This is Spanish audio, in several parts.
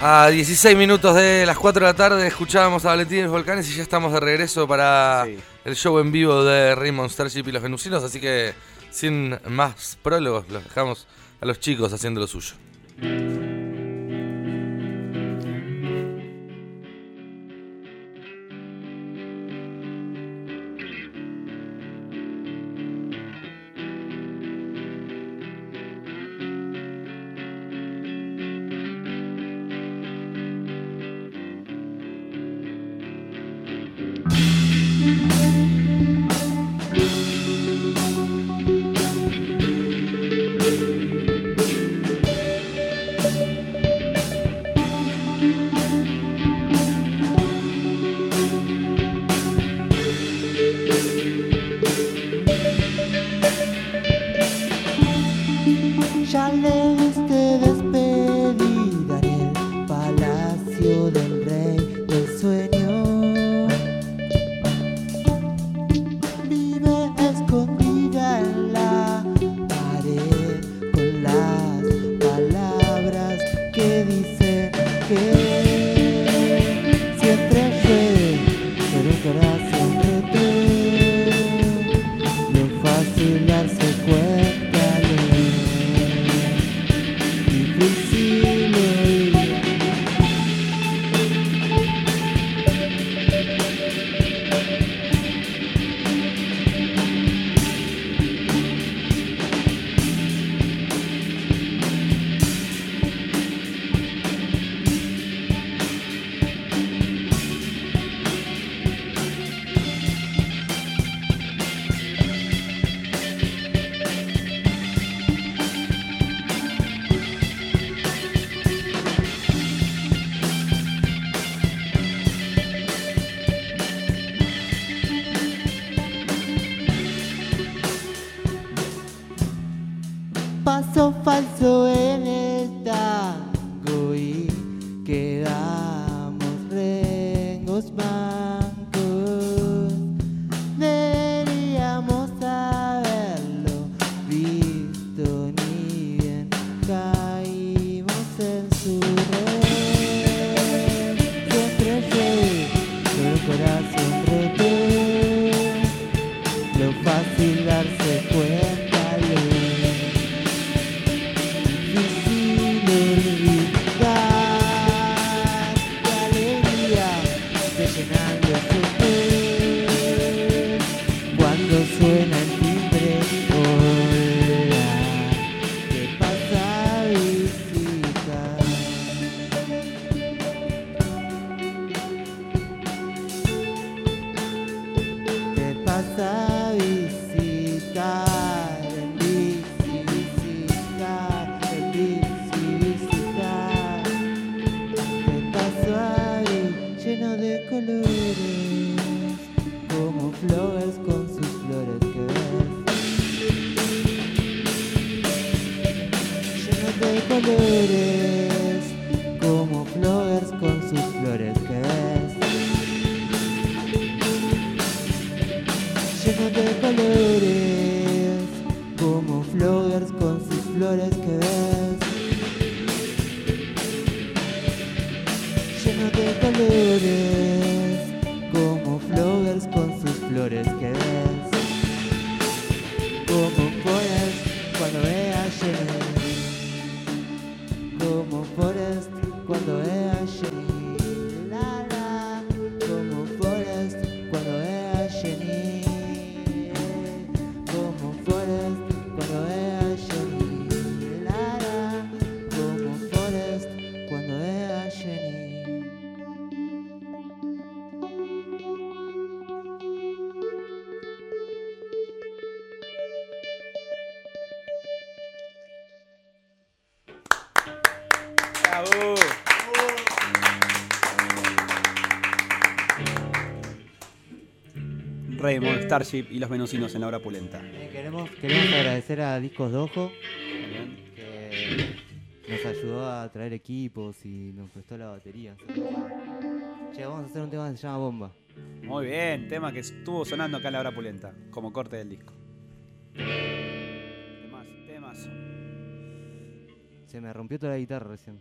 A 16 minutos de las 4 de la tarde escuchábamos a Valentín y los Volcanes y ya estamos de regreso para Sí. el show en vivo de Raymond Starship y los Venusinos, así que sin más prólogos los dejamos a los chicos haciendo lo suyo. Ya Paso falso en el tango y quedamos rengos mancos. Deberíamos haberlo visto ni bien take my notice. Jenny. La la, como forest cuando veas Jenny. Como forest cuando veas Jenny. La la, como forest cuando veas Jenny. ¡Bravo! Raymond, Starship y los venusinos en la hora pulenta. Eh, queremos, queremos agradecer a Discos Dojo que nos ayudó a traer equipos y nos prestó la batería. Che, vamos a hacer un tema que se llama Bomba. Muy bien, tema que estuvo sonando acá en la hora pulenta, como corte del disco. Temas, temas. Se me rompió toda la guitarra recién.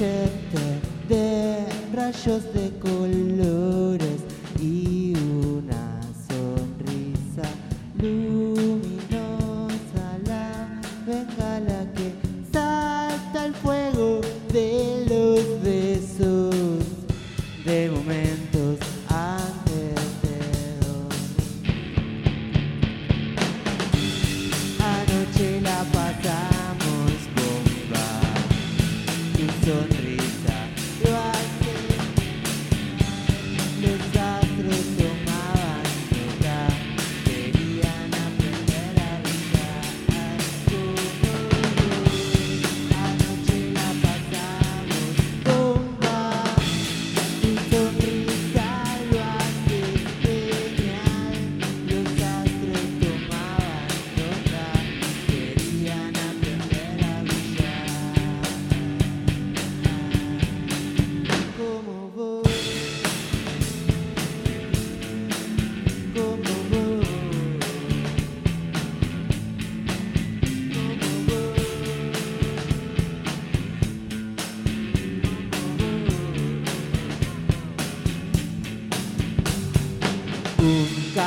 De rayos de colores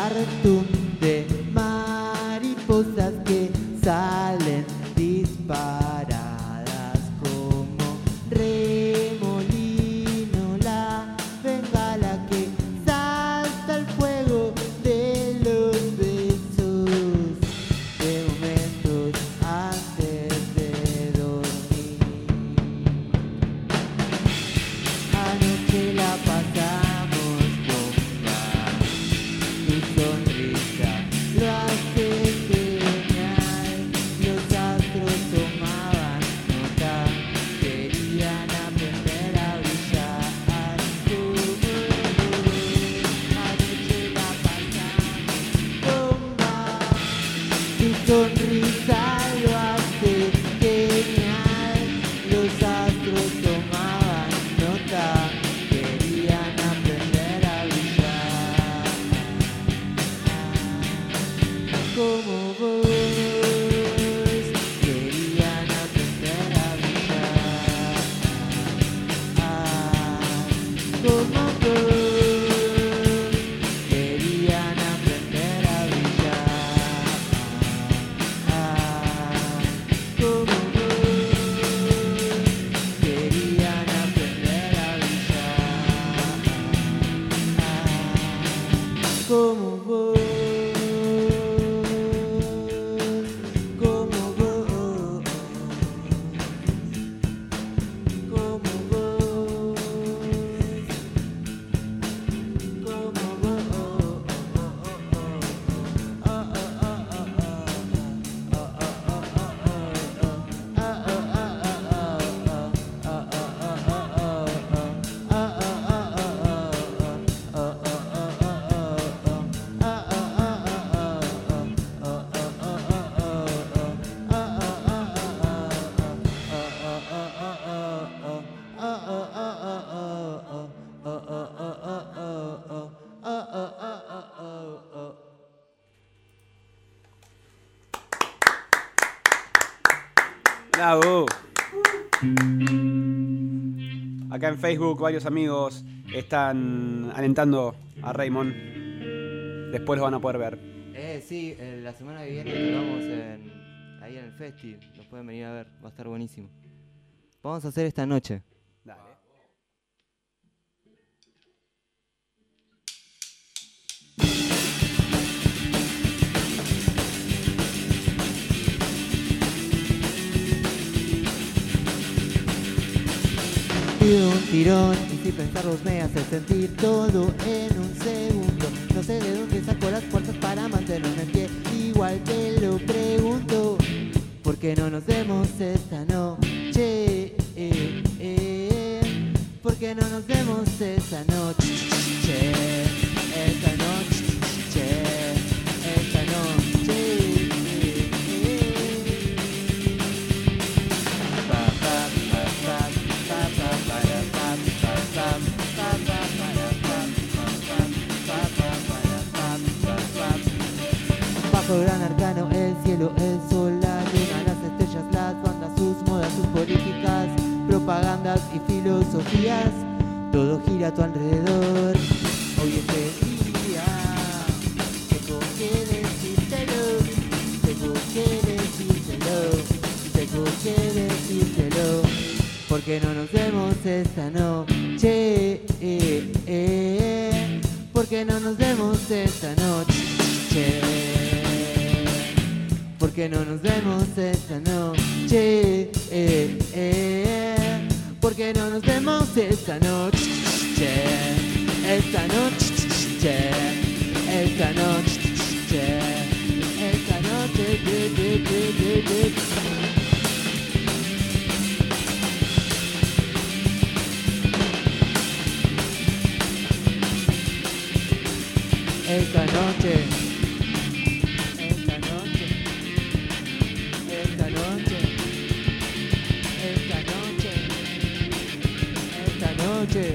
Un como vos. Querían aprender a brillar como vos. Querían aprender a brillar como vos. Querían aprender a brillar como vos, Acá en Facebook varios amigos están alentando a Raymond. Después lo van a poder ver. Eh, sí, eh, la semana que viene tocamos en, ahí en el festi. Nos pueden venir a ver, va a estar buenísimo. Vamos a hacer esta noche. Dale. Y sin pensarlo me hace sentir todo en un segundo. No sé de dónde saco las fuerzas para mantenerme en pie, igual te lo pregunto. ¿Por qué no nos vemos esta noche? Eh, eh. ¿Por qué no nos vemos esta noche? Bajo gran arcano, el cielo, el sol, la luna, las estrellas, las bandas, sus modas, sus políticas, propagandas y filosofías, todo gira a tu alrededor. Hoy es el día, tengo que decírtelo, tengo que decírtelo, tengo que decírtelo, porque no nos vemos esta noche, eh, eh, porque no nos vemos esta noche. Porque no nos vemos esta noche, eh, eh, porque no nos vemos esta noche, esta noche, esta noche, esta noche, de, de. Esta noche, esta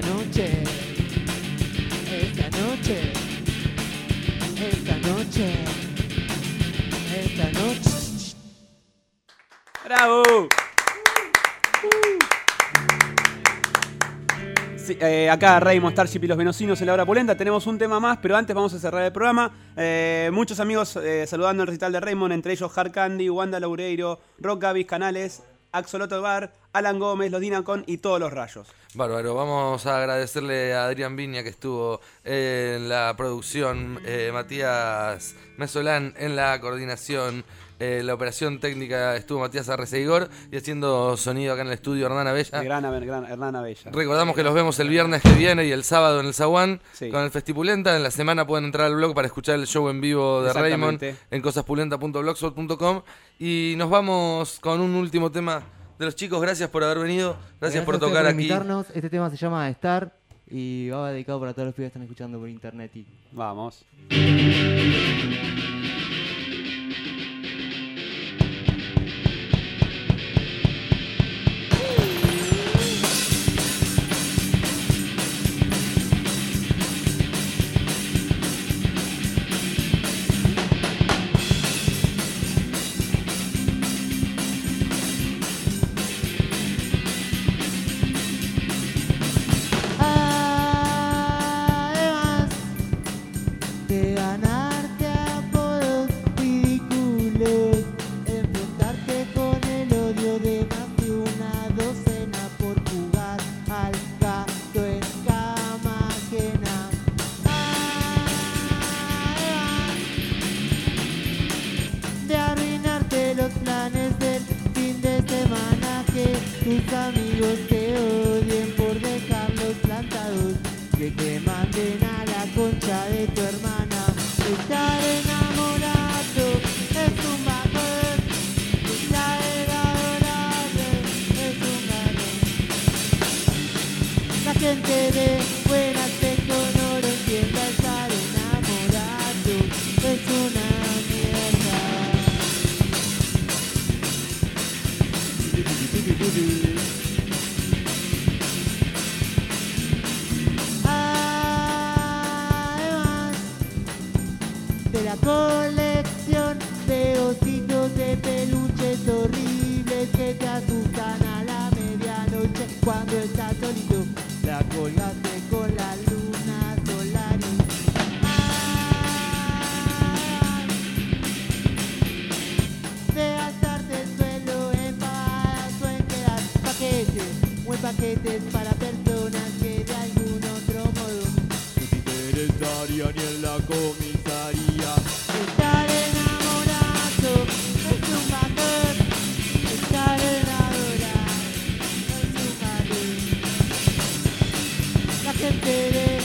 noche, esta noche, esta noche, esta noche. ¡Bravo! Eh, acá Raymond, Starship y los Venocinos en la hora polenta. Tenemos un tema más, pero antes vamos a cerrar el programa. Eh, muchos amigos eh, saludando el recital de Raymond, entre ellos Hard Candy, Wanda Laureiro, Rock Gavis, Canales, Axoloto Bar, Alan Gómez, los Dinacon y todos los rayos. Bárbaro, vamos a agradecerle a Adrián Viña que estuvo en la producción, eh, Matías Mesolán en la coordinación, eh, la operación técnica estuvo Matías Arreceigor y haciendo sonido acá en el estudio Hernán Abella. Gran, gran Hernán Abella. Recordamos que los vemos el viernes que viene y el sábado en el Zaguán Sí. con el Festipulenta. En la semana pueden entrar al blog para escuchar el show en vivo de Raymond en cosaspulenta.blogspot.com. Y nos vamos con un último tema de los chicos. Gracias por haber venido. Gracias, por tocar aquí. invitarnos. Este tema se llama Star y va dedicado para todos los pibes que están escuchando por internet. Y... Vamos. Escúchame. paquetes para personas que de algún otro modo no te interesaría ni en la comisaría. Estar enamorado es un valor, estar enamorado es un valor. La gente de